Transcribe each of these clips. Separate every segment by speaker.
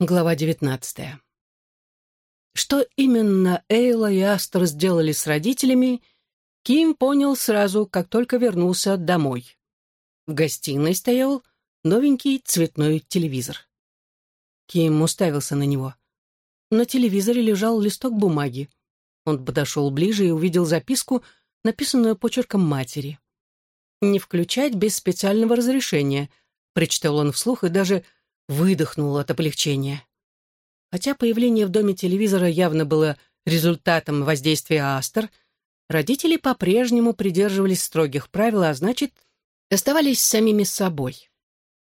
Speaker 1: Глава девятнадцатая. Что именно Эйла и Астер сделали с родителями, Ким понял сразу, как только вернулся домой. В гостиной стоял новенький цветной телевизор. Ким уставился на него. На телевизоре лежал листок бумаги. Он подошел ближе и увидел записку, написанную почерком матери. «Не включать без специального разрешения», — прочитал он вслух и даже выдохнул от облегчения. Хотя появление в доме телевизора явно было результатом воздействия Астер, родители по-прежнему придерживались строгих правил, а значит, оставались самими собой.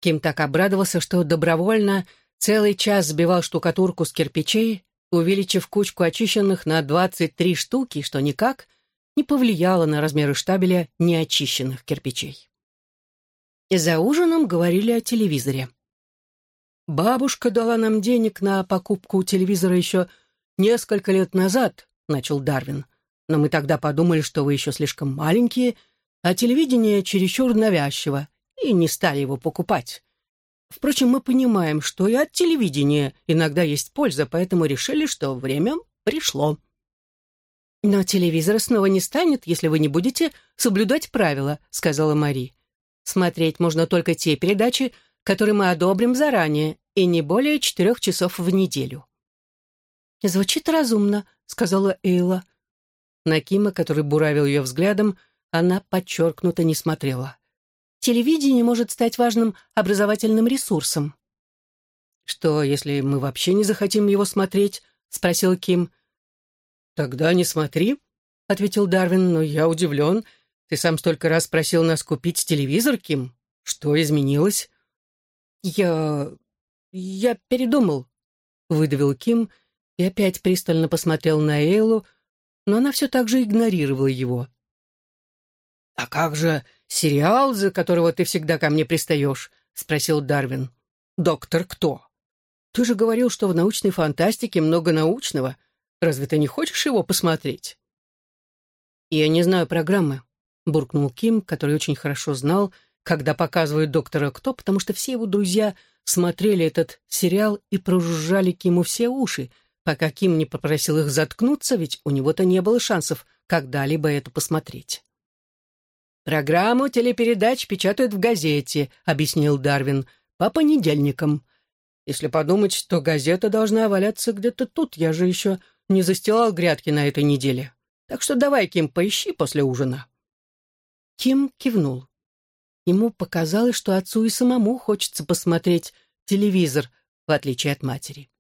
Speaker 1: Ким так обрадовался, что добровольно целый час сбивал штукатурку с кирпичей, увеличив кучку очищенных на 23 штуки, что никак не повлияло на размеры штабеля неочищенных кирпичей. И за ужином говорили о телевизоре. «Бабушка дала нам денег на покупку телевизора еще несколько лет назад», — начал Дарвин. «Но мы тогда подумали, что вы еще слишком маленькие, а телевидение чересчур навязчиво, и не стали его покупать. Впрочем, мы понимаем, что и от телевидения иногда есть польза, поэтому решили, что время пришло». «Но телевизор снова не станет, если вы не будете соблюдать правила», — сказала Мари. «Смотреть можно только те передачи, который мы одобрим заранее, и не более четырех часов в неделю». «Звучит разумно», — сказала Эйла. На Кима, который буравил ее взглядом, она подчеркнуто не смотрела. «Телевидение может стать важным образовательным ресурсом». «Что, если мы вообще не захотим его смотреть?» — спросил Ким. «Тогда не смотри», — ответил Дарвин, — «но я удивлен. Ты сам столько раз просил нас купить телевизор, Ким. Что изменилось?» «Я... я передумал», — выдавил Ким и опять пристально посмотрел на Эйлу, но она все так же игнорировала его. «А как же сериал, за которого ты всегда ко мне пристаешь?» — спросил Дарвин. «Доктор кто? Ты же говорил, что в научной фантастике много научного. Разве ты не хочешь его посмотреть?» «Я не знаю программы», — буркнул Ким, который очень хорошо знал, — когда показывают доктора Кто, потому что все его друзья смотрели этот сериал и прожужжали Киму все уши, пока Ким не попросил их заткнуться, ведь у него-то не было шансов когда-либо это посмотреть. «Программу телепередач печатают в газете», — объяснил Дарвин, — «по понедельникам. Если подумать, то газета должна валяться где-то тут, я же еще не застилал грядки на этой неделе. Так что давай, Ким, поищи после ужина». Ким кивнул. Ему показалось, что отцу и самому хочется посмотреть телевизор, в отличие от матери.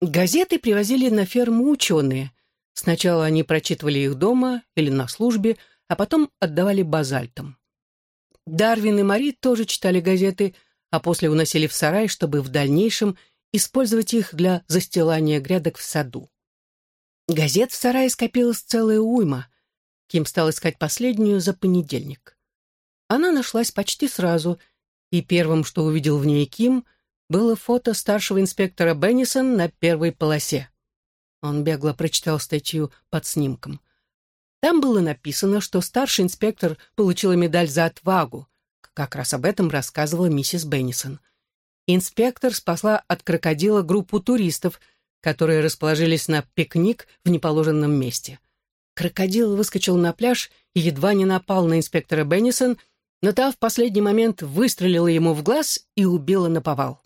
Speaker 1: Газеты привозили на ферму ученые. Сначала они прочитывали их дома или на службе, а потом отдавали базальтам. Дарвин и Мари тоже читали газеты, а после уносили в сарай, чтобы в дальнейшем использовать их для застилания грядок в саду. Газет в сарае скопилась целая уйма. Ким стал искать последнюю за понедельник. Она нашлась почти сразу, и первым, что увидел в ней Ким, было фото старшего инспектора Беннисон на первой полосе. Он бегло прочитал статью под снимком. Там было написано, что старший инспектор получила медаль за отвагу. Как раз об этом рассказывала миссис Беннисон. Инспектор спасла от крокодила группу туристов, которые расположились на пикник в неположенном месте. Крокодил выскочил на пляж и едва не напал на инспектора Беннисон — но та в последний момент выстрелила ему в глаз и убила наповал.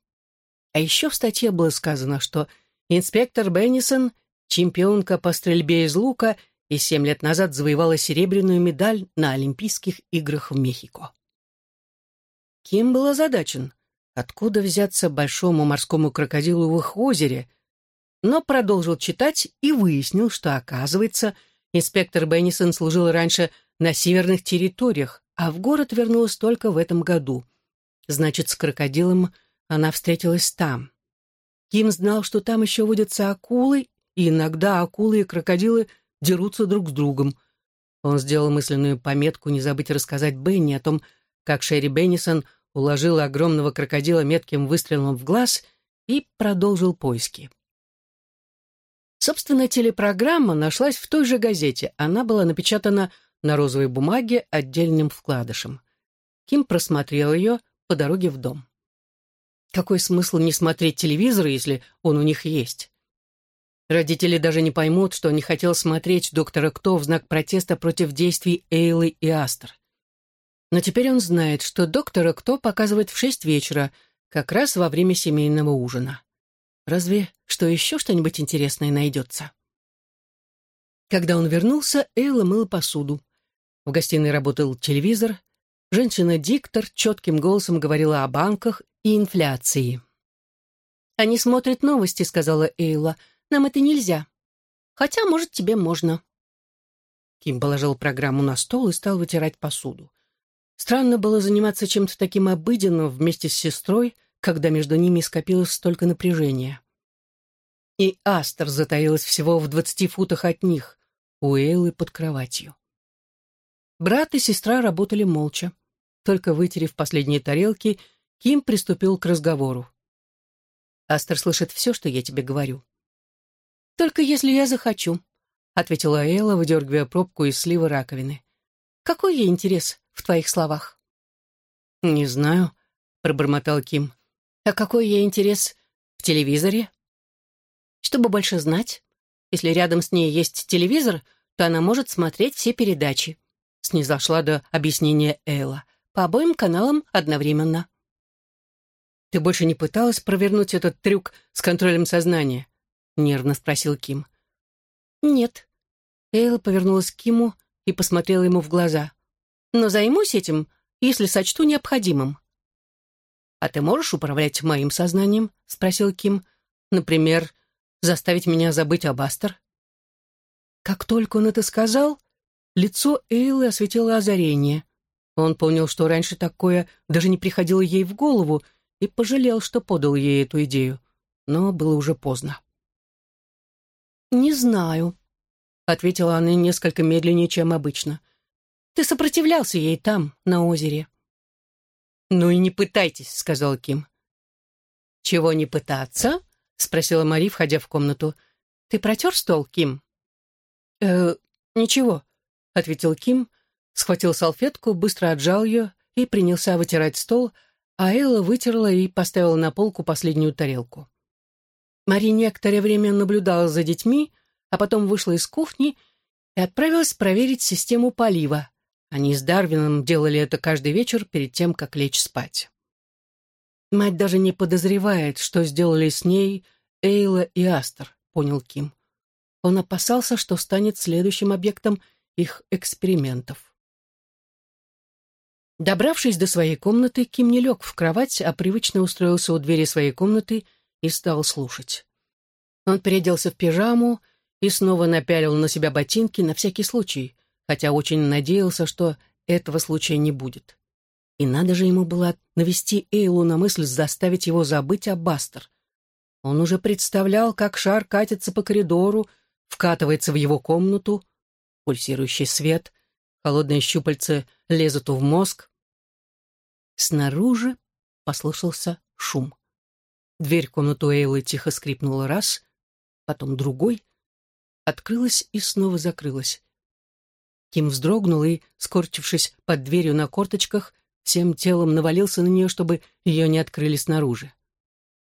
Speaker 1: А еще в статье было сказано, что инспектор Беннисон, чемпионка по стрельбе из лука, и семь лет назад завоевала серебряную медаль на Олимпийских играх в Мехико. Ким был озадачен, откуда взяться большому морскому крокодилу в их озере, но продолжил читать и выяснил, что, оказывается, инспектор Беннисон служил раньше на северных территориях, а в город вернулась только в этом году. Значит, с крокодилом она встретилась там. Ким знал, что там еще водятся акулы, и иногда акулы и крокодилы дерутся друг с другом. Он сделал мысленную пометку не забыть рассказать Бенни о том, как Шерри Беннисон уложила огромного крокодила метким выстрелом в глаз и продолжил поиски. Собственно, телепрограмма нашлась в той же газете. Она была напечатана на розовой бумаге отдельным вкладышем. Ким просмотрел ее по дороге в дом. Какой смысл не смотреть телевизор, если он у них есть? Родители даже не поймут, что не хотел смотреть доктора Кто в знак протеста против действий Эйлы и Астер. Но теперь он знает, что доктора Кто показывает в шесть вечера, как раз во время семейного ужина. Разве что еще что-нибудь интересное найдется? Когда он вернулся, Эйла мыла посуду. В гостиной работал телевизор. Женщина-диктор четким голосом говорила о банках и инфляции. «Они смотрят новости», — сказала Эйла. «Нам это нельзя. Хотя, может, тебе можно». Ким положил программу на стол и стал вытирать посуду. Странно было заниматься чем-то таким обыденным вместе с сестрой, когда между ними скопилось столько напряжения. И Астер затаилась всего в двадцати футах от них, у Эйлы под кроватью. Брат и сестра работали молча. Только вытерев последние тарелки, Ким приступил к разговору. «Астер слышит все, что я тебе говорю». «Только если я захочу», — ответила Эйла, выдергивая пробку из сливы раковины. «Какой ей интерес в твоих словах?» «Не знаю», — пробормотал Ким. «А какой ей интерес в телевизоре?» «Чтобы больше знать. Если рядом с ней есть телевизор, то она может смотреть все передачи», — снизошла до объяснения Эйла. «По обоим каналам одновременно». «Ты больше не пыталась провернуть этот трюк с контролем сознания?» — нервно спросил Ким. «Нет». Эйла повернулась к Киму и посмотрела ему в глаза. «Но займусь этим, если сочту необходимым». «А ты можешь управлять моим сознанием?» — спросил Ким. «Например, заставить меня забыть об Астер?» Как только он это сказал, лицо Эйлы осветило озарение. Он понял, что раньше такое даже не приходило ей в голову, и пожалел, что подал ей эту идею. Но было уже поздно. «Не знаю», — ответила она несколько медленнее, чем обычно. «Ты сопротивлялся ей там, на озере». «Ну и не пытайтесь», — сказал Ким. «Чего не пытаться?» — спросила Мари, входя в комнату. «Ты протер стол, Ким?» «Э, ничего», — ответил Ким, схватил салфетку, быстро отжал ее и принялся вытирать стол, а Элла вытерла и поставила на полку последнюю тарелку. Мари некоторое время наблюдала за детьми, а потом вышла из кухни и отправилась проверить систему полива. Они с Дарвином делали это каждый вечер перед тем, как лечь спать. Мать даже не подозревает, что сделали с ней Эйла и Астер, понял Ким. Он опасался, что станет следующим объектом их экспериментов. Добравшись до своей комнаты, Ким не лег в кровать, а привычно устроился у двери своей комнаты и стал слушать. Он переоделся в пижаму и снова напялил на себя ботинки на всякий случай, хотя очень надеялся, что этого случая не будет. И надо же ему было навести Эйлу на мысль заставить его забыть о Бастер. Он уже представлял, как шар катится по коридору, вкатывается в его комнату, пульсирующий свет, холодные щупальца лезут в мозг. Снаружи послышался шум. Дверь в комнату Эйлы тихо скрипнула раз, потом другой, открылась и снова закрылась. Ким вздрогнул и, скорчившись под дверью на корточках, всем телом навалился на нее, чтобы ее не открыли снаружи.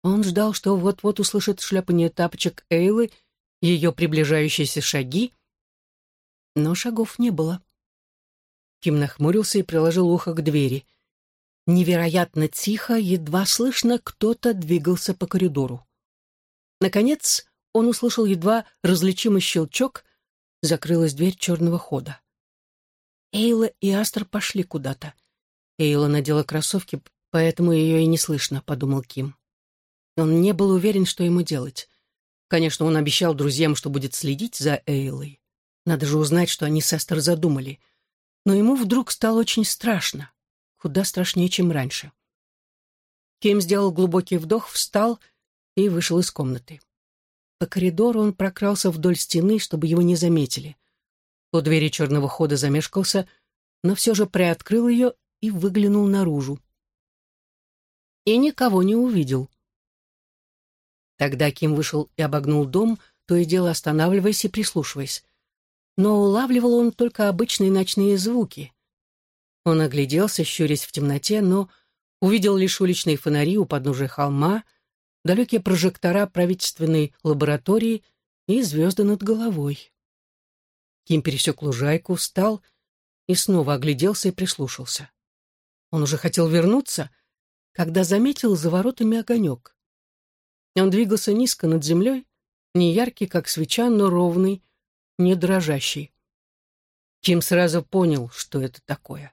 Speaker 1: Он ждал, что вот-вот услышит шляпание тапочек Эйлы, ее приближающиеся шаги, но шагов не было. Ким нахмурился и приложил ухо к двери. Невероятно тихо, едва слышно, кто-то двигался по коридору. Наконец он услышал едва различимый щелчок, закрылась дверь черного хода. Эйла и Астер пошли куда-то. Эйла надела кроссовки, поэтому ее и не слышно, подумал Ким. Он не был уверен, что ему делать. Конечно, он обещал друзьям, что будет следить за Эйлой. Надо же узнать, что они с Астер задумали но ему вдруг стало очень страшно, куда страшнее, чем раньше. Ким сделал глубокий вдох, встал и вышел из комнаты. По коридору он прокрался вдоль стены, чтобы его не заметили. У двери черного хода замешкался, но все же приоткрыл ее и выглянул наружу. И никого не увидел. Тогда Ким вышел и обогнул дом, то и дело останавливаясь и прислушиваясь но улавливал он только обычные ночные звуки. Он огляделся, щурясь в темноте, но Увидел лишь уличные фонари у подножия холма, далекие прожектора правительственной лаборатории и звезды над головой. Ким пересек лужайку, встал и снова огляделся и прислушался. Он уже хотел вернуться, когда заметил за воротами огонек. Он двигался низко над землей, не яркий, как свеча, но ровный, не дрожащий. Ким сразу понял, что это такое.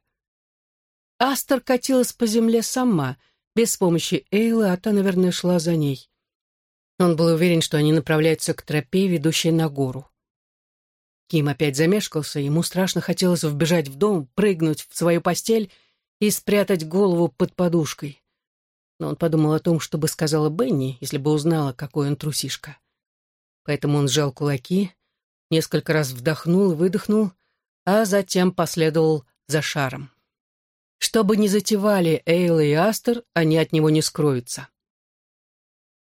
Speaker 1: Астер катилась по земле сама, без помощи Эйлы, а та, наверное, шла за ней. Он был уверен, что они направляются к тропе, ведущей на гору. Ким опять замешкался, ему страшно хотелось вбежать в дом, прыгнуть в свою постель и спрятать голову под подушкой. Но он подумал о том, что бы сказала Бенни, если бы узнала, какой он трусишка. Поэтому он сжал кулаки, несколько раз вдохнул и выдохнул, а затем последовал за шаром. Что бы ни затевали Эйла и Астер, они от него не скроются.